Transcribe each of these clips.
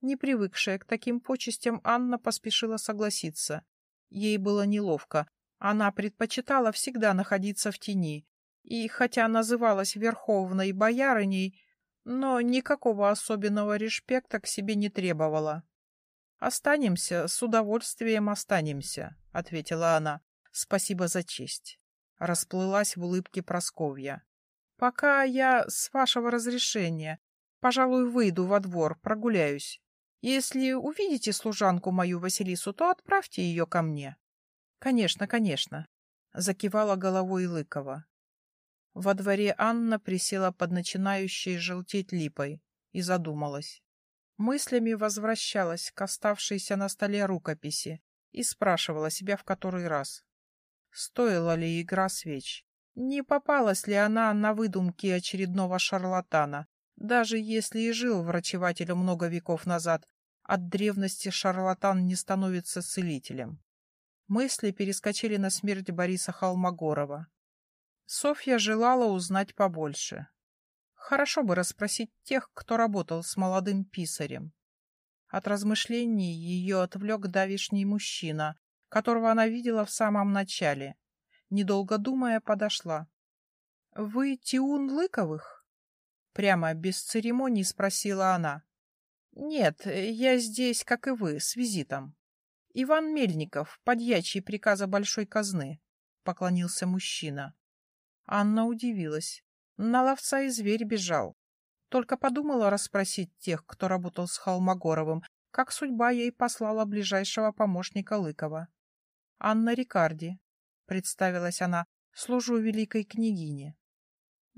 Не привыкшая к таким почестям, Анна поспешила согласиться. Ей было неловко. Она предпочитала всегда находиться в тени. И хотя называлась верховной боярыней, но никакого особенного респекта к себе не требовала. «Останемся, с удовольствием останемся», — ответила она. «Спасибо за честь». Расплылась в улыбке Просковья. «Пока я, с вашего разрешения, пожалуй, выйду во двор, прогуляюсь. Если увидите служанку мою Василису, то отправьте ее ко мне. — Конечно, конечно, — закивала головой Лыкова. Во дворе Анна присела под начинающей желтеть липой и задумалась. Мыслями возвращалась к оставшейся на столе рукописи и спрашивала себя в который раз. Стоила ли игра свеч? Не попалась ли она на выдумки очередного шарлатана, даже если и жил врачеватель много веков назад, от древности шарлатан не становится целителем. Мысли перескочили на смерть Бориса Холмогорова. Софья желала узнать побольше. Хорошо бы расспросить тех, кто работал с молодым писарем. От размышлений ее отвлек давишний мужчина, которого она видела в самом начале. Недолго думая, подошла. — Вы Тиун Лыковых? Прямо без церемоний спросила она. «Нет, я здесь, как и вы, с визитом. Иван Мельников, подьячий приказа Большой казны», — поклонился мужчина. Анна удивилась. На ловца и зверь бежал. Только подумала расспросить тех, кто работал с Холмогоровым, как судьба ей послала ближайшего помощника Лыкова. «Анна Рикарди», — представилась она, — «служу великой княгине».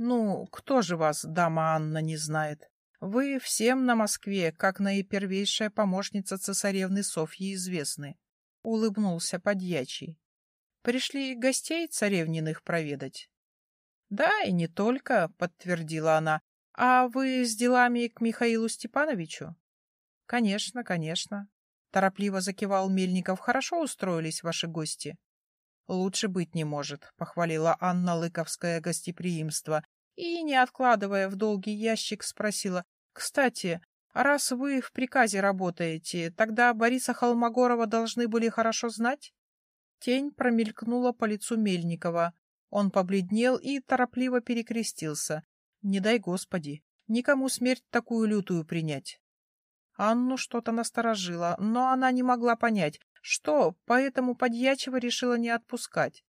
Ну, кто же вас, дама Анна, не знает? Вы всем на Москве, как наипервейшая помощница цесаревны Софьи, известны. Улыбнулся подьячий. Пришли гостей царевниных проведать? Да, и не только, подтвердила она. А вы с делами к Михаилу Степановичу? Конечно, конечно. Торопливо закивал Мельников. Хорошо устроились ваши гости. Лучше быть не может, похвалила Анна Лыковское гостеприимство и, не откладывая в долгий ящик, спросила, «Кстати, раз вы в приказе работаете, тогда Бориса Холмогорова должны были хорошо знать?» Тень промелькнула по лицу Мельникова. Он побледнел и торопливо перекрестился. «Не дай Господи, никому смерть такую лютую принять». Анну что-то насторожило, но она не могла понять, что, поэтому подьячего решила не отпускать.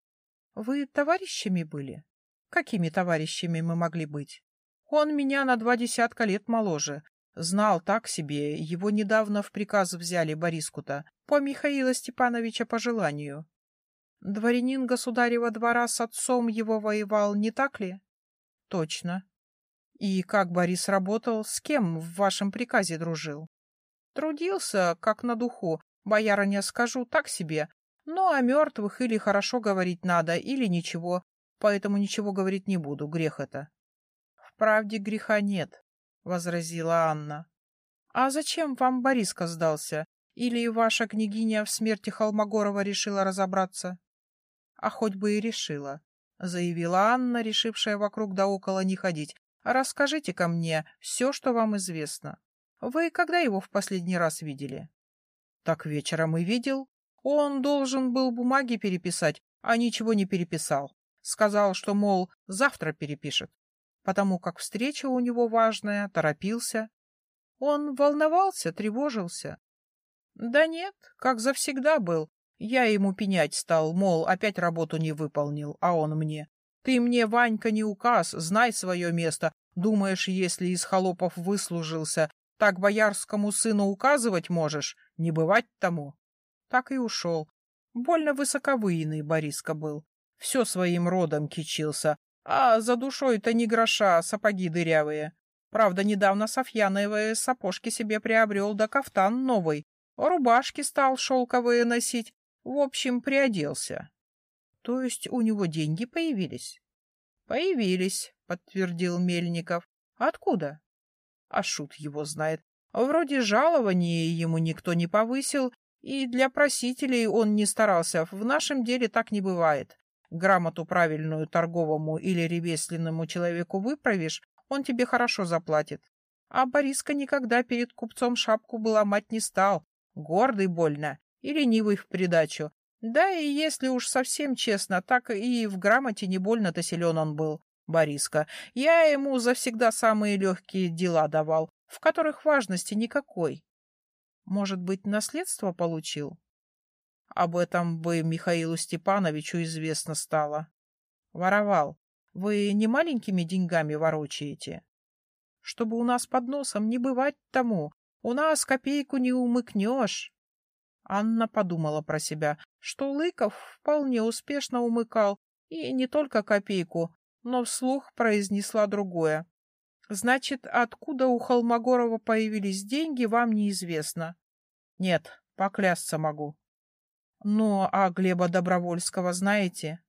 Вы товарищами были? Какими товарищами мы могли быть? Он меня на два десятка лет моложе. Знал так себе, его недавно в приказ взяли Бориску-то, по Михаила Степановича по желанию. Дворянин государева двора с отцом его воевал, не так ли? Точно. И как Борис работал, с кем в вашем приказе дружил? Трудился, как на духу, Боярыня скажу так себе, но о мертвых или хорошо говорить надо, или ничего, поэтому ничего говорить не буду, грех это. — В правде греха нет, — возразила Анна. — А зачем вам Бориска сдался? Или ваша княгиня в смерти Холмогорова решила разобраться? — А хоть бы и решила, — заявила Анна, решившая вокруг да около не ходить. — Расскажите ко мне все, что вам известно. Вы когда его в последний раз видели? Так вечером и видел. Он должен был бумаги переписать, а ничего не переписал. Сказал, что, мол, завтра перепишет, потому как встреча у него важная, торопился. Он волновался, тревожился. Да нет, как завсегда был. Я ему пенять стал, мол, опять работу не выполнил, а он мне. Ты мне, Ванька, не указ, знай свое место. Думаешь, если из холопов выслужился, так боярскому сыну указывать можешь, не бывать тому. Так и ушел. Больно высоковыйный Бориска был. Все своим родом кичился, а за душой-то ни гроша, сапоги дырявые. Правда, недавно Софьяновые сапожки себе приобрел, да кафтан новый. Рубашки стал шелковые носить. В общем, приоделся. То есть у него деньги появились? Появились, подтвердил Мельников. Откуда? А шут его знает. Вроде жалования ему никто не повысил, и для просителей он не старался. В нашем деле так не бывает. Грамоту правильную торговому или ремесленному человеку выправишь, он тебе хорошо заплатит. А Бориска никогда перед купцом шапку бы ломать не стал. Гордый больно и ленивый в придачу. Да и если уж совсем честно, так и в грамоте не больно-то силен он был, Бориска. Я ему завсегда самые легкие дела давал, в которых важности никакой. Может быть, наследство получил? Об этом бы Михаилу Степановичу известно стало. Воровал. Вы не маленькими деньгами ворочаете? Чтобы у нас под носом не бывать тому. У нас копейку не умыкнешь. Анна подумала про себя, что Лыков вполне успешно умыкал, и не только копейку, но вслух произнесла другое. Значит, откуда у Холмогорова появились деньги, вам неизвестно. Нет, поклясться могу. Ну, а Глеба Добровольского знаете?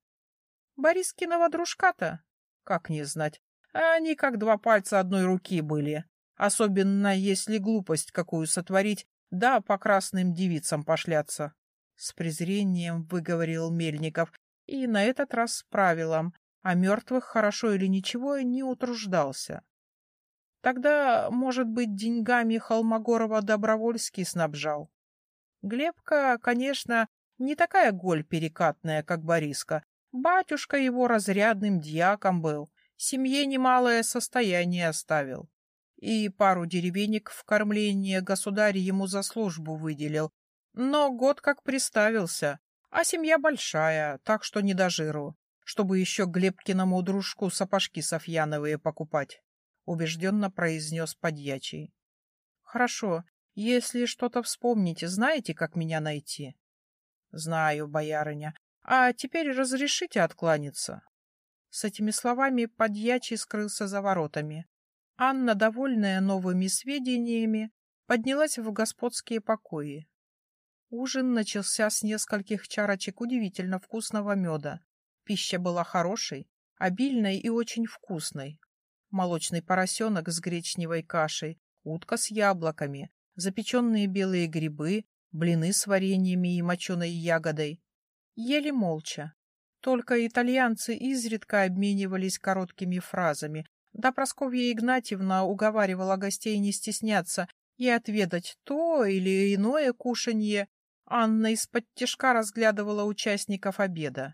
Борискиного дружка-то? Как не знать. Они как два пальца одной руки были. Особенно, если глупость какую сотворить, да по красным девицам пошляться. С презрением выговорил Мельников, и на этот раз с правилом, а мертвых хорошо или ничего не утруждался. Тогда, может быть, деньгами Холмогорова Добровольский снабжал. Глебка, конечно, не такая голь перекатная, как Бориска. Батюшка его разрядным дьяком был, семье немалое состояние оставил. И пару деревенек в кормление государь ему за службу выделил. Но год как приставился, а семья большая, так что не до жиру, чтобы еще Глебкиному дружку сапожки софьяновые покупать. — убежденно произнес подьячий. — Хорошо. Если что-то вспомните, знаете, как меня найти? — Знаю, боярыня. А теперь разрешите откланяться. С этими словами подьячий скрылся за воротами. Анна, довольная новыми сведениями, поднялась в господские покои. Ужин начался с нескольких чарочек удивительно вкусного меда. Пища была хорошей, обильной и очень вкусной молочный поросенок с гречневой кашей, утка с яблоками, запеченные белые грибы, блины с вареньями и моченой ягодой. Ели молча. Только итальянцы изредка обменивались короткими фразами, да Просковья Игнатьевна уговаривала гостей не стесняться и отведать то или иное кушанье. Анна из-под тяжка разглядывала участников обеда.